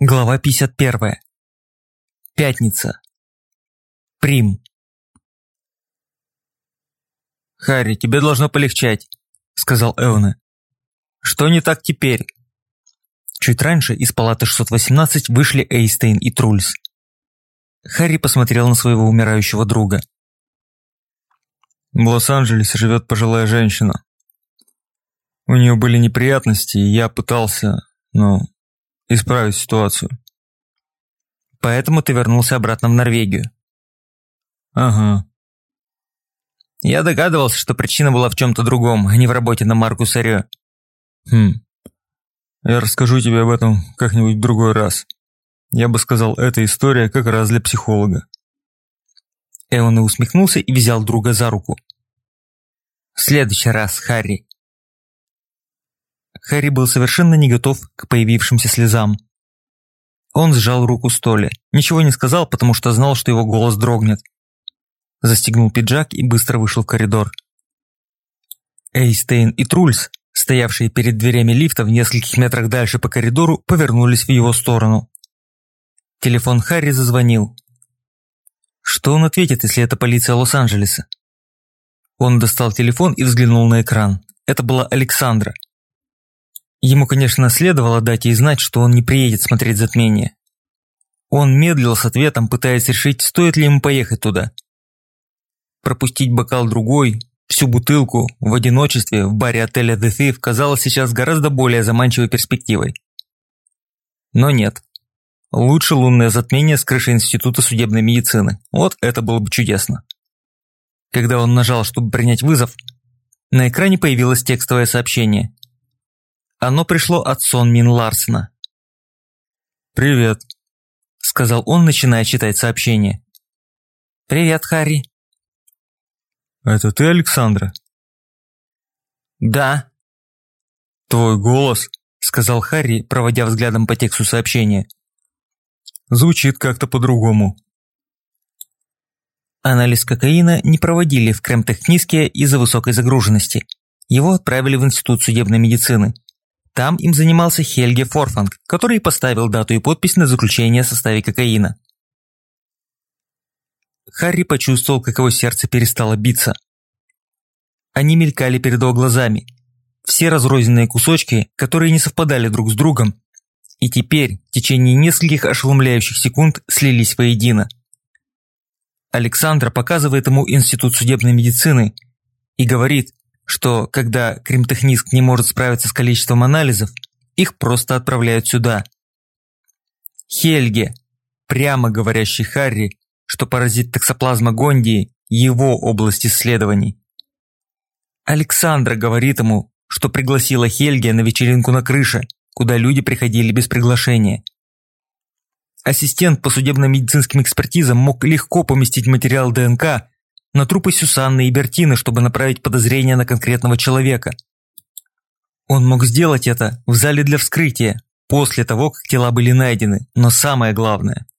Глава 51. Пятница. Прим. «Харри, тебе должно полегчать», – сказал Эвне. «Что не так теперь?» Чуть раньше из палаты 618 вышли Эйстейн и Трульс. Харри посмотрел на своего умирающего друга. «В Лос-Анджелесе живет пожилая женщина. У нее были неприятности, и я пытался, ну, исправить ситуацию. Поэтому ты вернулся обратно в Норвегию. Ага. Я догадывался, что причина была в чем-то другом, а не в работе на Маркус Рё. Хм. Я расскажу тебе об этом как-нибудь в другой раз. Я бы сказал, эта история как раз для психолога. Эон усмехнулся и взял друга за руку. «В следующий раз, Харри, Харри был совершенно не готов к появившимся слезам. Он сжал руку Столи, ничего не сказал, потому что знал, что его голос дрогнет. Застегнул пиджак и быстро вышел в коридор. Эйстейн и Трульс, стоявшие перед дверями лифта в нескольких метрах дальше по коридору, повернулись в его сторону. Телефон Харри зазвонил. Что он ответит, если это полиция Лос-Анджелеса? Он достал телефон и взглянул на экран. Это была Александра. Ему, конечно, следовало дать ей знать, что он не приедет смотреть затмение. Он медлил с ответом, пытаясь решить, стоит ли ему поехать туда. Пропустить бокал другой, всю бутылку, в одиночестве, в баре отеля The Thief казалось сейчас гораздо более заманчивой перспективой. Но нет. Лучше лунное затмение с крыши Института судебной медицины. Вот это было бы чудесно. Когда он нажал, чтобы принять вызов, на экране появилось текстовое сообщение. Оно пришло от Сон Мин Ларсена. «Привет», – сказал он, начиная читать сообщение. «Привет, Харри». «Это ты, Александра?» «Да». «Твой голос», – сказал Харри, проводя взглядом по тексту сообщения. «Звучит как-то по-другому». Анализ кокаина не проводили в Кремтехниске из-за высокой загруженности. Его отправили в Институт судебной медицины. Там им занимался Хельге Форфанг, который поставил дату и подпись на заключение о составе кокаина. Харри почувствовал, как его сердце перестало биться. Они мелькали перед его глазами. Все разрозненные кусочки, которые не совпадали друг с другом, и теперь, в течение нескольких ошеломляющих секунд, слились воедино. Александра показывает ему Институт судебной медицины и говорит, что когда кримтехниск не может справиться с количеством анализов, их просто отправляют сюда. Хельге, прямо говорящий Харри, что паразит токсоплазма Гондии – его область исследований. Александра говорит ему, что пригласила Хельге на вечеринку на крыше, куда люди приходили без приглашения. Ассистент по судебно-медицинским экспертизам мог легко поместить материал ДНК на трупы Сюсанны и Бертины, чтобы направить подозрение на конкретного человека. Он мог сделать это в зале для вскрытия, после того, как тела были найдены, но самое главное –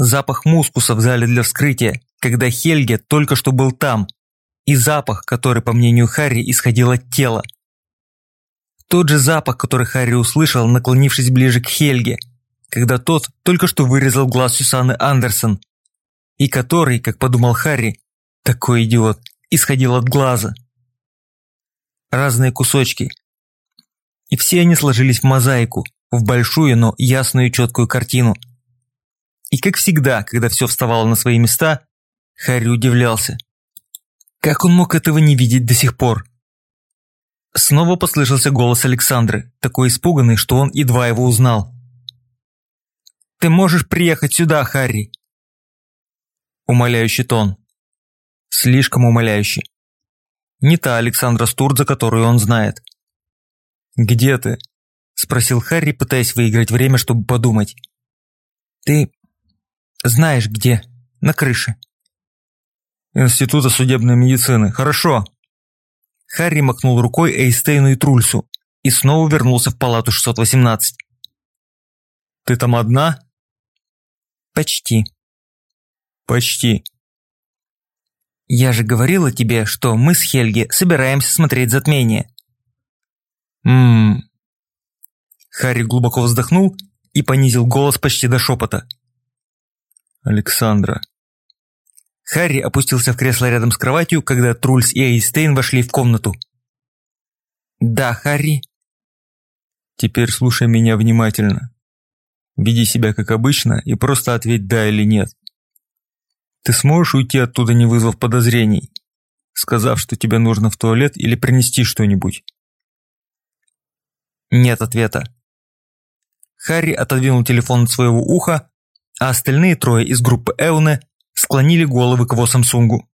запах мускуса в зале для вскрытия, когда Хельге только что был там, и запах, который, по мнению Харри, исходил от тела. Тот же запах, который Харри услышал, наклонившись ближе к Хельге, когда тот только что вырезал глаз Сюсанны Андерсон, и который, как подумал Харри, такой идиот. Исходил от глаза. Разные кусочки. И все они сложились в мозаику, в большую, но ясную и четкую картину. И как всегда, когда все вставало на свои места, Харри удивлялся. Как он мог этого не видеть до сих пор? Снова послышался голос Александры, такой испуганный, что он едва его узнал. «Ты можешь приехать сюда, Харри?» Умоляющий тон. Слишком умоляющий. Не та Александра Стурдза, которую он знает. «Где ты?» – спросил Харри, пытаясь выиграть время, чтобы подумать. «Ты знаешь где? На крыше». «Института судебной медицины. Хорошо». Харри махнул рукой Эйстейну и Трульсу и снова вернулся в палату 618. «Ты там одна?» «Почти». «Почти. «Я же говорила тебе, что мы с Хельги собираемся смотреть затмение». «Ммм...» Харри глубоко вздохнул и понизил голос почти до шепота. «Александра». Харри опустился в кресло рядом с кроватью, когда Трульс и Эйстейн вошли в комнату. «Да, Харри?» «Теперь слушай меня внимательно. Веди себя как обычно и просто ответь «да» или «нет». Ты сможешь уйти оттуда, не вызвав подозрений, сказав, что тебе нужно в туалет или принести что-нибудь?» Нет ответа. Харри отодвинул телефон от своего уха, а остальные трое из группы Эуне склонили головы к его Самсунгу.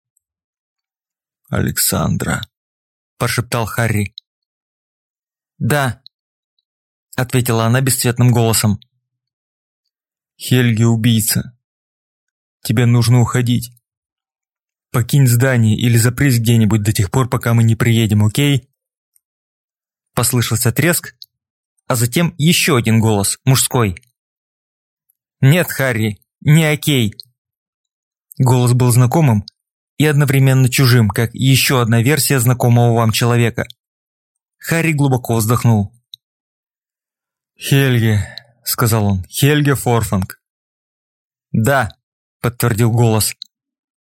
«Александра», – прошептал Харри. «Да», – ответила она бесцветным голосом. «Хельги убийца. Тебе нужно уходить. Покинь здание или запрись где-нибудь до тех пор, пока мы не приедем, окей?» Послышался треск, а затем еще один голос, мужской. «Нет, Харри, не окей». Голос был знакомым и одновременно чужим, как еще одна версия знакомого вам человека. Харри глубоко вздохнул. «Хельге», — сказал он, — «Хельге Форфанг». «Да», — подтвердил голос.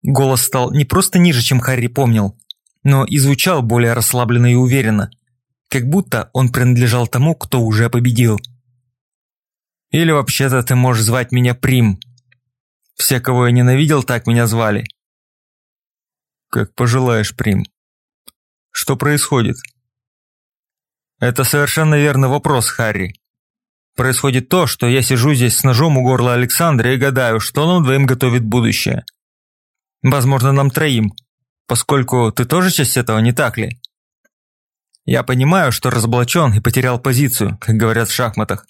Голос стал не просто ниже, чем Харри помнил, но и звучал более расслабленно и уверенно как будто он принадлежал тому, кто уже победил. Или вообще-то ты можешь звать меня Прим. Все, кого я ненавидел, так меня звали. Как пожелаешь, Прим. Что происходит? Это совершенно верный вопрос, Харри. Происходит то, что я сижу здесь с ножом у горла Александра и гадаю, что нам двоим готовит будущее. Возможно, нам троим, поскольку ты тоже часть этого, не так ли? Я понимаю, что разоблачен и потерял позицию, как говорят в шахматах.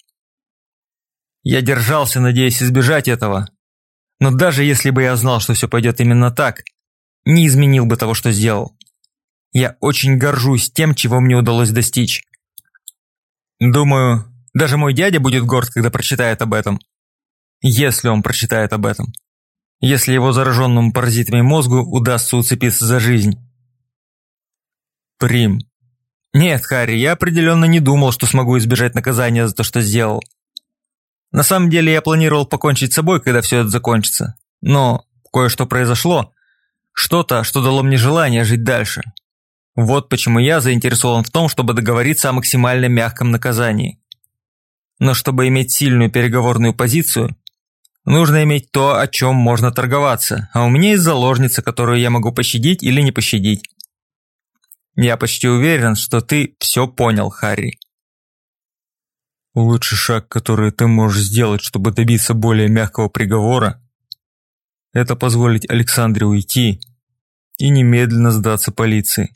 Я держался, надеясь избежать этого. Но даже если бы я знал, что все пойдет именно так, не изменил бы того, что сделал. Я очень горжусь тем, чего мне удалось достичь. Думаю, даже мой дядя будет горд, когда прочитает об этом. Если он прочитает об этом. Если его зараженному паразитами мозгу удастся уцепиться за жизнь. Прим. Нет, Харри, я определенно не думал, что смогу избежать наказания за то, что сделал. На самом деле я планировал покончить с собой, когда все это закончится. Но кое-что произошло. Что-то, что дало мне желание жить дальше. Вот почему я заинтересован в том, чтобы договориться о максимально мягком наказании. Но чтобы иметь сильную переговорную позицию, нужно иметь то, о чем можно торговаться, а у меня есть заложница, которую я могу пощадить или не пощадить. Я почти уверен, что ты все понял, Харри. Лучший шаг, который ты можешь сделать, чтобы добиться более мягкого приговора, это позволить Александре уйти и немедленно сдаться полиции.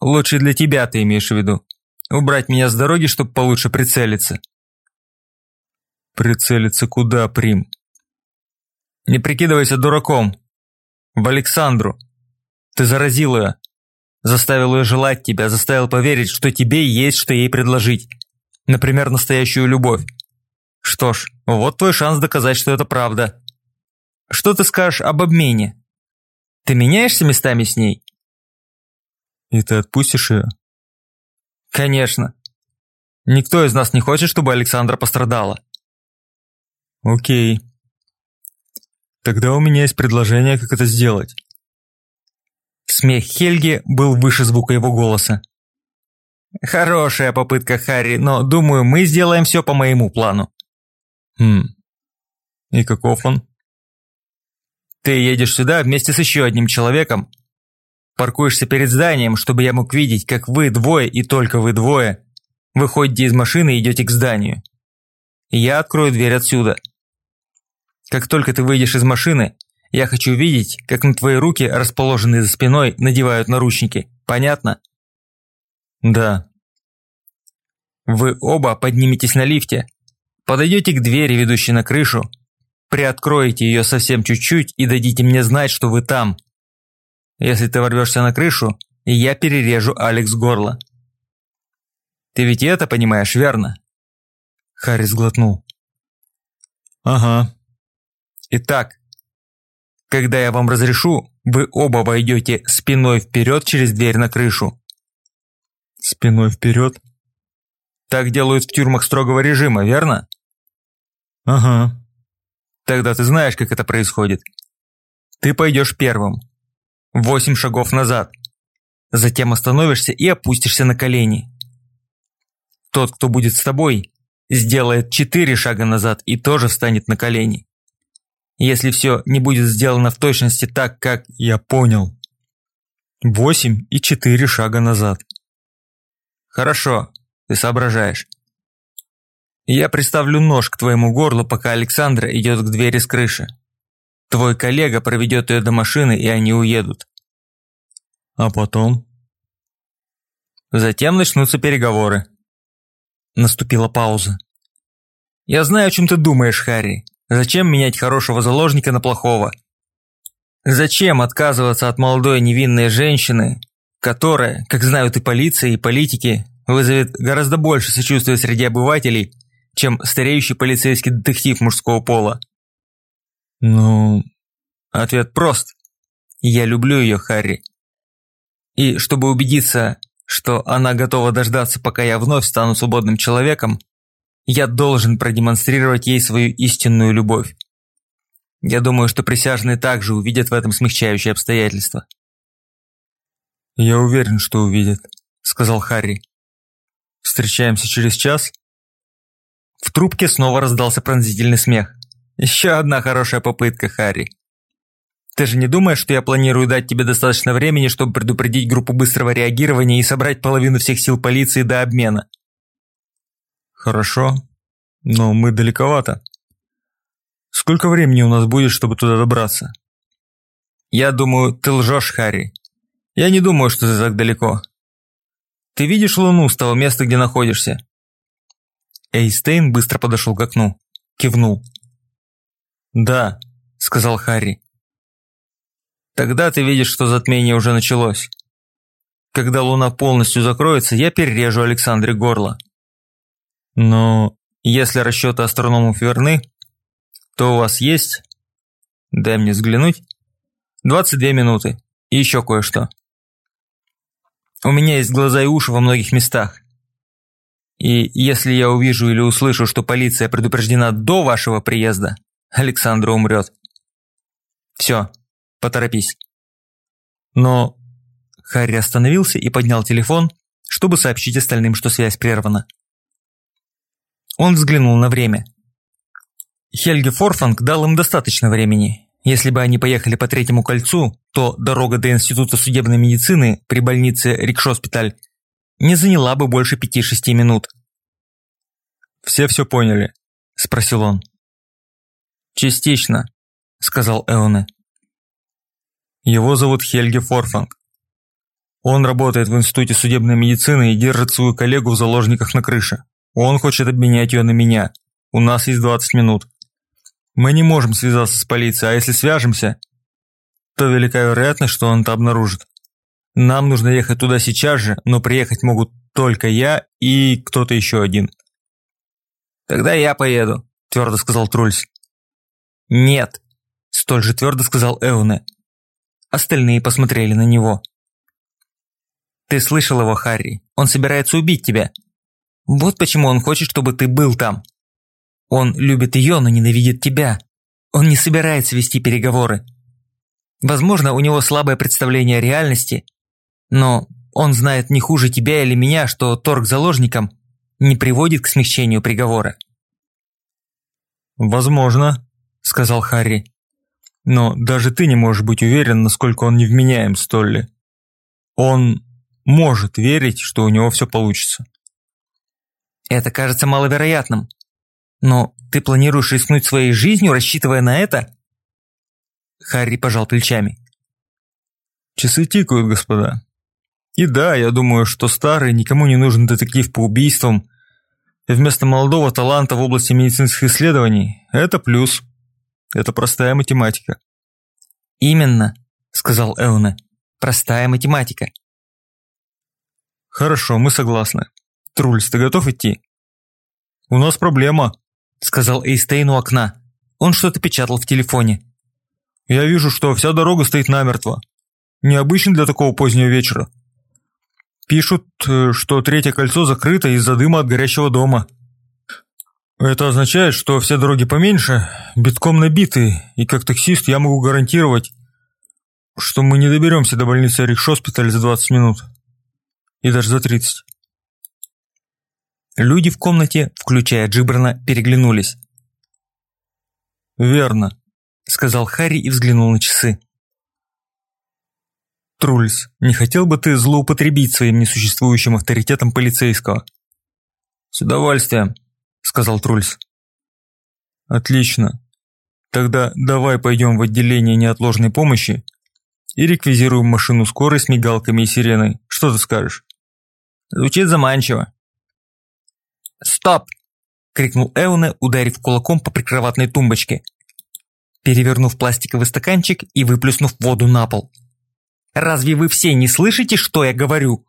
Лучше для тебя ты имеешь в виду. Убрать меня с дороги, чтобы получше прицелиться. Прицелиться куда, Прим? Не прикидывайся дураком. В Александру. Ты заразил ее. Заставил ее желать тебя, заставил поверить, что тебе есть что ей предложить. Например, настоящую любовь. Что ж, вот твой шанс доказать, что это правда. Что ты скажешь об обмене? Ты меняешься местами с ней? И ты отпустишь ее? Конечно. Никто из нас не хочет, чтобы Александра пострадала. Окей. Тогда у меня есть предложение, как это сделать. Смех Хельги был выше звука его голоса. «Хорошая попытка, Харри, но, думаю, мы сделаем все по моему плану». «Хм. И каков он?» «Ты едешь сюда вместе с еще одним человеком. Паркуешься перед зданием, чтобы я мог видеть, как вы двое и только вы двое выходите из машины и идете к зданию. Я открою дверь отсюда. Как только ты выйдешь из машины, я хочу видеть, как на твои руки, расположенные за спиной, надевают наручники. Понятно? Да. Вы оба подниметесь на лифте, подойдете к двери, ведущей на крышу, приоткроете ее совсем чуть-чуть и дадите мне знать, что вы там. Если ты ворвешься на крышу, я перережу Алекс горло. Ты ведь это понимаешь, верно? Харрис глотнул. Ага. Итак, когда я вам разрешу, вы оба войдете спиной вперед через дверь на крышу. Спиной вперед? Так делают в тюрьмах строгого режима, верно? Ага. Тогда ты знаешь, как это происходит. Ты пойдешь первым. Восемь шагов назад. Затем остановишься и опустишься на колени. Тот, кто будет с тобой, сделает четыре шага назад и тоже встанет на колени. Если все не будет сделано в точности так, как... Я понял. Восемь и четыре шага назад. Хорошо, ты соображаешь. Я приставлю нож к твоему горлу, пока Александра идет к двери с крыши. Твой коллега проведет ее до машины, и они уедут. А потом? Затем начнутся переговоры. Наступила пауза. Я знаю, о чем ты думаешь, Харри. Зачем менять хорошего заложника на плохого? Зачем отказываться от молодой невинной женщины, которая, как знают и полиция, и политики, вызовет гораздо больше сочувствия среди обывателей, чем стареющий полицейский детектив мужского пола? Ну, ответ прост. Я люблю ее, Харри. И чтобы убедиться, что она готова дождаться, пока я вновь стану свободным человеком, я должен продемонстрировать ей свою истинную любовь. Я думаю, что присяжные также увидят в этом смягчающее обстоятельство. «Я уверен, что увидят», – сказал Харри. «Встречаемся через час?» В трубке снова раздался пронзительный смех. «Еще одна хорошая попытка, Харри. Ты же не думаешь, что я планирую дать тебе достаточно времени, чтобы предупредить группу быстрого реагирования и собрать половину всех сил полиции до обмена?» «Хорошо, но мы далековато. Сколько времени у нас будет, чтобы туда добраться?» «Я думаю, ты лжешь, Харри. Я не думаю, что ты так далеко. Ты видишь Луну с того места, где находишься?» Эйстейн быстро подошел к окну, кивнул. «Да», — сказал Харри. «Тогда ты видишь, что затмение уже началось. Когда Луна полностью закроется, я перережу Александре горло. Но если расчеты астрономов верны, то у вас есть, дай мне взглянуть, 22 минуты и еще кое-что. У меня есть глаза и уши во многих местах. И если я увижу или услышу, что полиция предупреждена до вашего приезда, Александра умрет. Все, поторопись. Но Харри остановился и поднял телефон, чтобы сообщить остальным, что связь прервана. Он взглянул на время. Хельги Форфанг дал им достаточно времени. Если бы они поехали по третьему кольцу, то дорога до Института судебной медицины при больнице Рикшоспиталь не заняла бы больше пяти-шести минут. «Все все поняли?» – спросил он. «Частично», – сказал Эоне. Его зовут Хельги Форфанг. Он работает в Институте судебной медицины и держит свою коллегу в заложниках на крыше. Он хочет обменять ее на меня. У нас есть 20 минут. Мы не можем связаться с полицией, а если свяжемся, то велика вероятность, что он это обнаружит. Нам нужно ехать туда сейчас же, но приехать могут только я и кто-то еще один. «Тогда я поеду», – твердо сказал Трульс. «Нет», – столь же твердо сказал Эуне. Остальные посмотрели на него. «Ты слышал его, Харри? Он собирается убить тебя. Вот почему он хочет, чтобы ты был там. Он любит ее, но ненавидит тебя. Он не собирается вести переговоры. Возможно, у него слабое представление о реальности, но он знает не хуже тебя или меня, что торг заложникам не приводит к смягчению приговора. «Возможно», – сказал Харри. «Но даже ты не можешь быть уверен, насколько он невменяем, Столли. Он может верить, что у него все получится». Это кажется маловероятным. Но ты планируешь рискнуть своей жизнью, рассчитывая на это? Харри пожал плечами. Часы тикают, господа. И да, я думаю, что старый, никому не нужен детектив по убийствам, вместо молодого таланта в области медицинских исследований – это плюс. Это простая математика. Именно, сказал Эуне. Простая математика. Хорошо, мы согласны. Трульс, ты готов идти? У нас проблема, сказал Эйстейн у окна. Он что-то печатал в телефоне. Я вижу, что вся дорога стоит намертво. Необычно для такого позднего вечера. Пишут, э, что третье кольцо закрыто из-за дыма от горящего дома. Это означает, что все дороги поменьше, битком набиты, и как таксист я могу гарантировать, что мы не доберемся до больницы Рикшоспиталь за 20 минут. И даже за 30. Люди в комнате, включая Джибрана, переглянулись. «Верно», – сказал Харри и взглянул на часы. «Трульс, не хотел бы ты злоупотребить своим несуществующим авторитетом полицейского?» «С удовольствием», – сказал Трульс. «Отлично. Тогда давай пойдем в отделение неотложной помощи и реквизируем машину скорой с мигалками и сиреной. Что ты скажешь?» «Звучит заманчиво». «Стоп!» – крикнул Эуне, ударив кулаком по прикроватной тумбочке, перевернув пластиковый стаканчик и выплюснув воду на пол. «Разве вы все не слышите, что я говорю?»